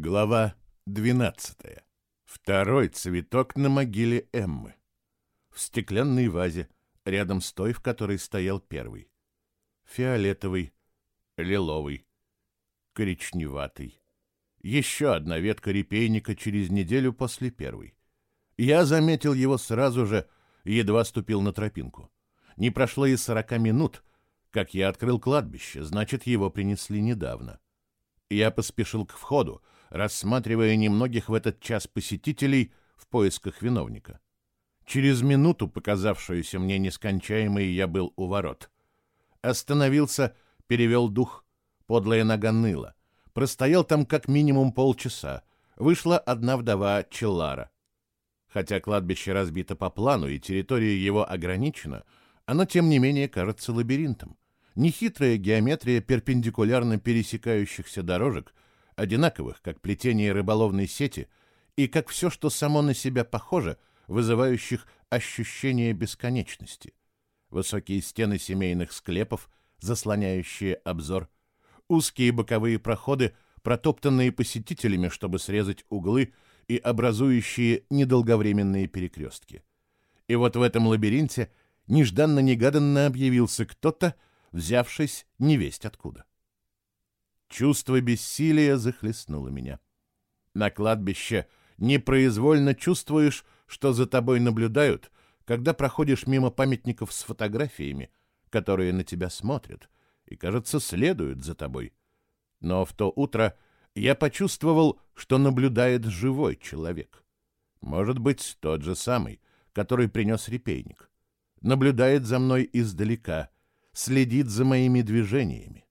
Глава 12. Второй цветок на могиле Эммы. В стеклянной вазе, рядом с той, в которой стоял первый. Фиолетовый, лиловый, коричневатый. Еще одна ветка репейника через неделю после первой. Я заметил его сразу же, едва ступил на тропинку. Не прошло и сорока минут, как я открыл кладбище, значит, его принесли недавно. Я поспешил к входу, рассматривая немногих в этот час посетителей в поисках виновника. Через минуту, показавшуюся мне нескончаемой, я был у ворот. Остановился, перевел дух, подлая нога ныла. Простоял там как минимум полчаса. Вышла одна вдова Челлара. Хотя кладбище разбито по плану и территория его ограничена, оно, тем не менее, кажется лабиринтом. Нехитрая геометрия перпендикулярно пересекающихся дорожек, одинаковых, как плетение рыболовной сети, и как все, что само на себя похоже, вызывающих ощущение бесконечности. Высокие стены семейных склепов, заслоняющие обзор, узкие боковые проходы, протоптанные посетителями, чтобы срезать углы и образующие недолговременные перекрестки. И вот в этом лабиринте нежданно-негаданно объявился кто-то, взявшись невесть откуда. Чувство бессилия захлестнуло меня. На кладбище непроизвольно чувствуешь, что за тобой наблюдают, когда проходишь мимо памятников с фотографиями, которые на тебя смотрят и, кажется, следуют за тобой. Но в то утро я почувствовал, что наблюдает живой человек. Может быть, тот же самый, который принес репейник. Наблюдает за мной издалека, следит за моими движениями.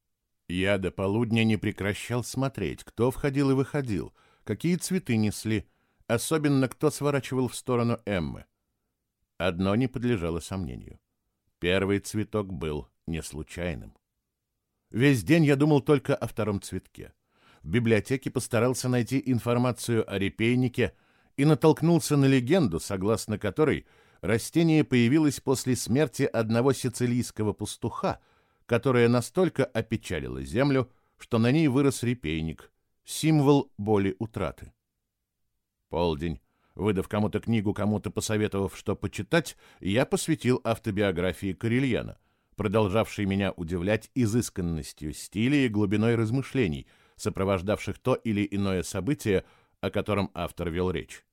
Я до полудня не прекращал смотреть, кто входил и выходил, какие цветы несли, особенно кто сворачивал в сторону Эммы. Одно не подлежало сомнению. Первый цветок был не случайным. Весь день я думал только о втором цветке. В библиотеке постарался найти информацию о репейнике и натолкнулся на легенду, согласно которой растение появилось после смерти одного сицилийского пастуха, которая настолько опечалила землю, что на ней вырос репейник, символ боли утраты. Полдень. Выдав кому-то книгу, кому-то посоветовав, что почитать, я посвятил автобиографии Карельяна, продолжавшей меня удивлять изысканностью стиля и глубиной размышлений, сопровождавших то или иное событие, о котором автор вел речь.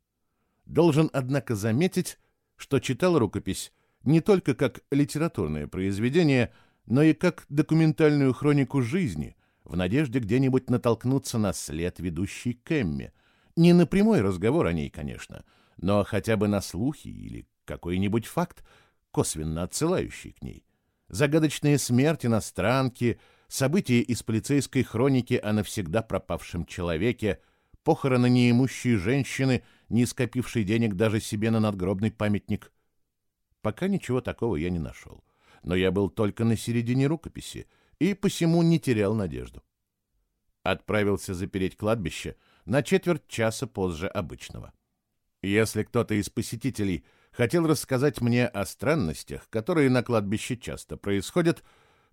Должен, однако, заметить, что читал рукопись не только как литературное произведение, но и как документальную хронику жизни, в надежде где-нибудь натолкнуться на след, ведущий к Эмме. Не на прямой разговор о ней, конечно, но хотя бы на слухи или какой-нибудь факт, косвенно отсылающий к ней. Загадочная смерть иностранки, события из полицейской хроники о навсегда пропавшем человеке, похороны неимущей женщины, не скопившей денег даже себе на надгробный памятник. Пока ничего такого я не нашел но я был только на середине рукописи и посему не терял надежду. Отправился запереть кладбище на четверть часа позже обычного. Если кто-то из посетителей хотел рассказать мне о странностях, которые на кладбище часто происходят,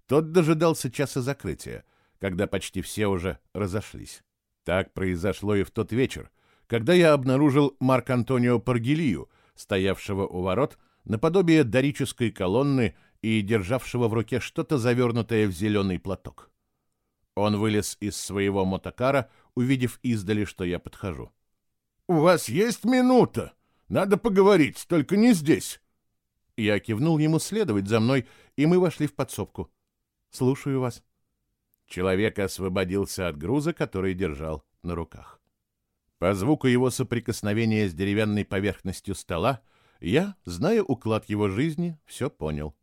тот дожидался часа закрытия, когда почти все уже разошлись. Так произошло и в тот вечер, когда я обнаружил Марк-Антонио Паргелию, стоявшего у ворот, наподобие дорической колонны и державшего в руке что-то завернутое в зеленый платок. Он вылез из своего мотокара, увидев издали, что я подхожу. «У вас есть минута? Надо поговорить, только не здесь!» Я кивнул ему следовать за мной, и мы вошли в подсобку. «Слушаю вас». Человек освободился от груза, который держал на руках. По звуку его соприкосновения с деревянной поверхностью стола я, зная уклад его жизни, все понял.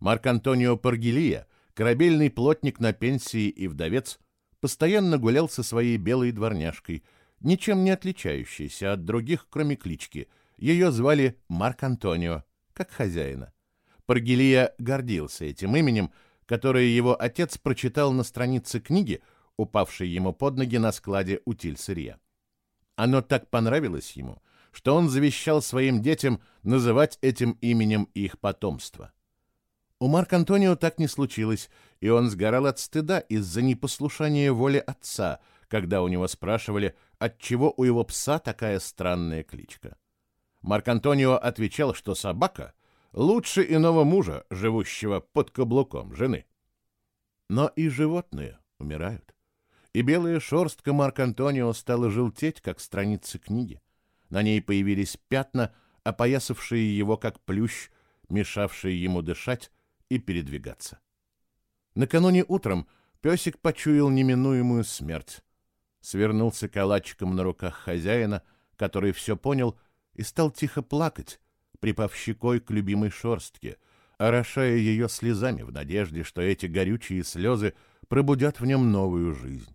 Марк-Антонио Паргелия, корабельный плотник на пенсии и вдовец, постоянно гулял со своей белой дворняжкой, ничем не отличающейся от других, кроме клички. Ее звали Марк-Антонио, как хозяина. Паргелия гордился этим именем, которое его отец прочитал на странице книги, упавшей ему под ноги на складе утиль сырья. Оно так понравилось ему, что он завещал своим детям называть этим именем их потомство. У Марк Антонио так не случилось, и он сгорал от стыда из-за непослушания воли отца, когда у него спрашивали, отчего у его пса такая странная кличка. Марк Антонио отвечал, что собака лучше иного мужа, живущего под каблуком жены. Но и животные умирают. И белая шерстка Марк Антонио стала желтеть, как страницы книги. На ней появились пятна, опоясавшие его как плющ, мешавшие ему дышать и передвигаться. Накануне утром песик почуял неминуемую смерть. Свернулся калачиком на руках хозяина, который все понял, и стал тихо плакать, припав щекой к любимой шерстке, орошая ее слезами в надежде, что эти горючие слезы пробудят в нем новую жизнь.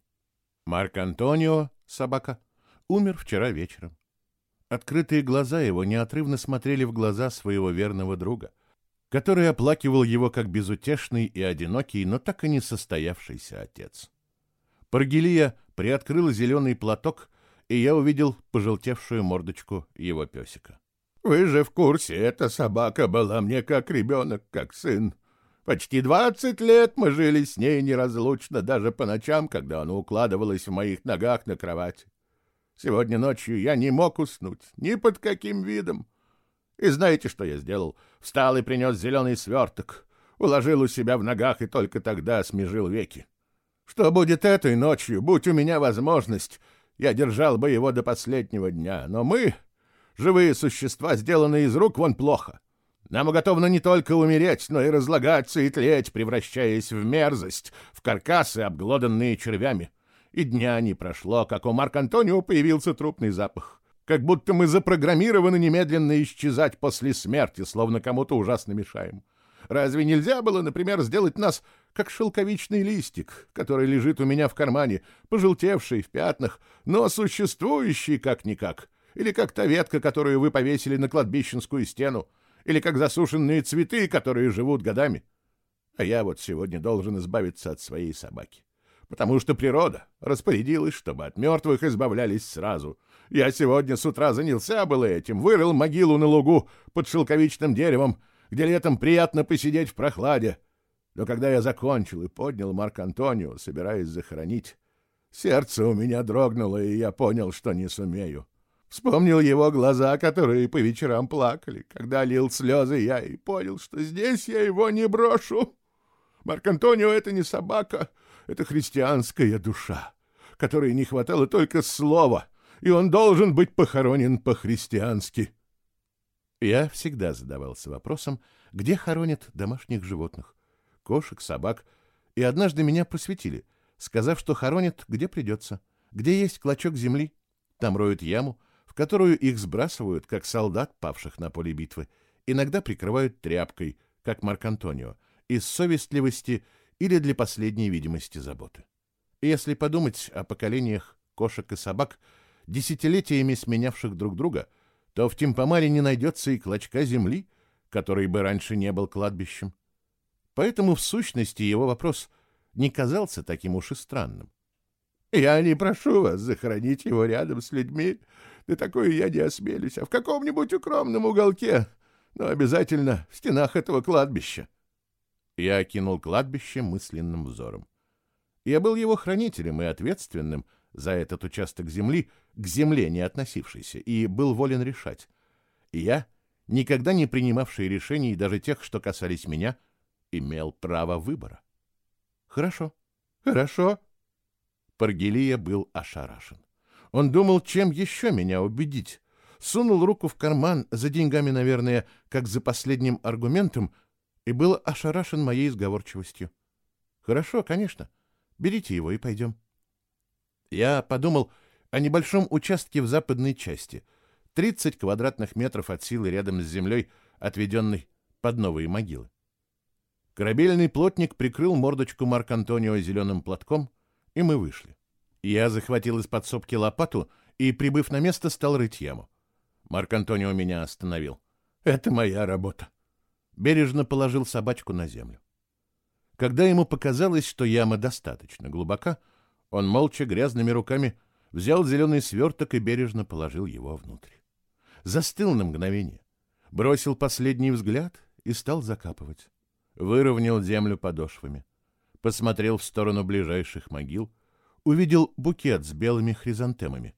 Марк Антонио, собака, умер вчера вечером. Открытые глаза его неотрывно смотрели в глаза своего верного друга, который оплакивал его как безутешный и одинокий, но так и не состоявшийся отец. Паргелия приоткрыла зеленый платок, и я увидел пожелтевшую мордочку его песика. «Вы же в курсе, эта собака была мне как ребенок, как сын. Почти двадцать лет мы жили с ней неразлучно, даже по ночам, когда она укладывалась в моих ногах на кровати. Сегодня ночью я не мог уснуть, ни под каким видом. И знаете, что я сделал? Встал и принес зеленый сверток, уложил у себя в ногах и только тогда смежил веки. Что будет этой ночью, будь у меня возможность, я держал бы его до последнего дня. Но мы, живые существа, сделанные из рук, вон плохо. Нам уготовано не только умереть, но и разлагаться и тлеть, превращаясь в мерзость, в каркасы, обглоданные червями. И дня не прошло, как у Марк Антонио появился трупный запах. Как будто мы запрограммированы немедленно исчезать после смерти, словно кому-то ужасно мешаем. Разве нельзя было, например, сделать нас как шелковичный листик, который лежит у меня в кармане, пожелтевший в пятнах, но существующий как-никак, или как та ветка, которую вы повесили на кладбищенскую стену, или как засушенные цветы, которые живут годами? А я вот сегодня должен избавиться от своей собаки потому что природа распорядилась, чтобы от мертвых избавлялись сразу. Я сегодня с утра занялся было этим, вырыл могилу на лугу под шелковичным деревом, где летом приятно посидеть в прохладе. Но когда я закончил и поднял Марк Антонио, собираясь захоронить, сердце у меня дрогнуло, и я понял, что не сумею. Вспомнил его глаза, которые по вечерам плакали, когда лил слезы я, и понял, что здесь я его не брошу. Марк Антонио — это не собака, это христианская душа, которой не хватало только слова, и он должен быть похоронен по-христиански. Я всегда задавался вопросом, где хоронят домашних животных, кошек, собак, и однажды меня просветили, сказав, что хоронят где придется, где есть клочок земли, там роют яму, в которую их сбрасывают, как солдат, павших на поле битвы, иногда прикрывают тряпкой, как Марк Антонио, из совестливости или для последней видимости заботы. если подумать о поколениях кошек и собак, десятилетиями сменявших друг друга, то в Тимпомаре не найдется и клочка земли, который бы раньше не был кладбищем. Поэтому в сущности его вопрос не казался таким уж и странным. «Я не прошу вас захоронить его рядом с людьми, да такое я не осмелюсь, а в каком-нибудь укромном уголке, но обязательно в стенах этого кладбища», я окинул кладбище мысленным взором. Я был его хранителем и ответственным за этот участок земли, к земле не относившийся, и был волен решать. И я, никогда не принимавший решений, даже тех, что касались меня, имел право выбора. Хорошо, хорошо. Паргелия был ошарашен. Он думал, чем еще меня убедить. Сунул руку в карман, за деньгами, наверное, как за последним аргументом, и был ошарашен моей сговорчивостью. «Хорошо, конечно. Берите его и пойдем». Я подумал о небольшом участке в западной части, 30 квадратных метров от силы рядом с землей, отведенной под новые могилы. Корабельный плотник прикрыл мордочку Марк Антонио зеленым платком, и мы вышли. Я захватил из подсобки лопату и, прибыв на место, стал рыть яму. Марк Антонио меня остановил. «Это моя работа бережно положил собачку на землю. Когда ему показалось, что яма достаточно глубока, он молча грязными руками взял зеленый сверток и бережно положил его внутрь. Застыл на мгновение, бросил последний взгляд и стал закапывать. Выровнял землю подошвами, посмотрел в сторону ближайших могил, увидел букет с белыми хризантемами.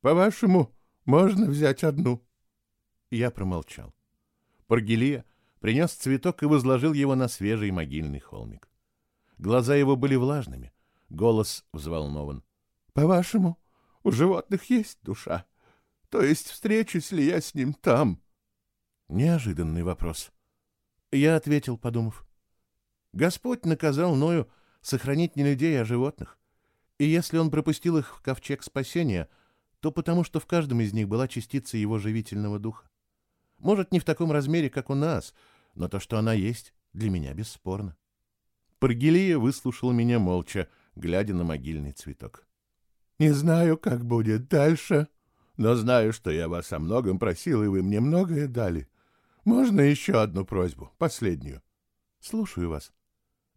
«По-вашему, можно взять одну?» Я промолчал. Паргелия принес цветок и возложил его на свежий могильный холмик. Глаза его были влажными, голос взволнован. «По-вашему, у животных есть душа? То есть встречусь ли я с ним там?» Неожиданный вопрос. Я ответил, подумав. Господь наказал Ною сохранить не людей, а животных. И если он пропустил их в ковчег спасения, то потому что в каждом из них была частица его живительного духа. Может, не в таком размере, как у нас, но то, что она есть, для меня бесспорно. Паргелия выслушала меня молча, глядя на могильный цветок. «Не знаю, как будет дальше, но знаю, что я вас о многом просил, и вы мне многое дали. Можно еще одну просьбу, последнюю?» «Слушаю вас».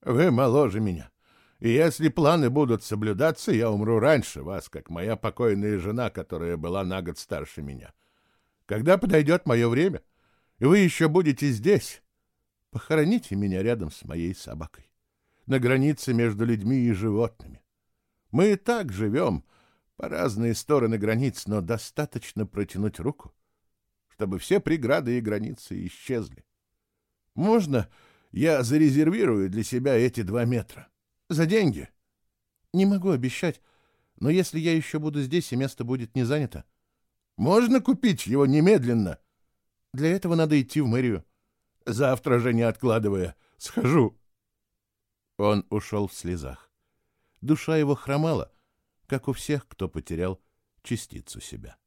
«Вы моложе меня, и если планы будут соблюдаться, я умру раньше вас, как моя покойная жена, которая была на год старше меня. Когда подойдет мое время, и вы еще будете здесь, похороните меня рядом с моей собакой, на границе между людьми и животными. Мы и так живем по разные стороны границ, но достаточно протянуть руку, чтобы все преграды и границы исчезли. Можно я зарезервирую для себя эти два метра? За деньги? Не могу обещать, но если я еще буду здесь и место будет не занято, можно купить его немедленно? Для этого надо идти в мэрию. Завтра же, не откладывая, схожу. Он ушел в слезах. Душа его хромала, как у всех, кто потерял частицу себя.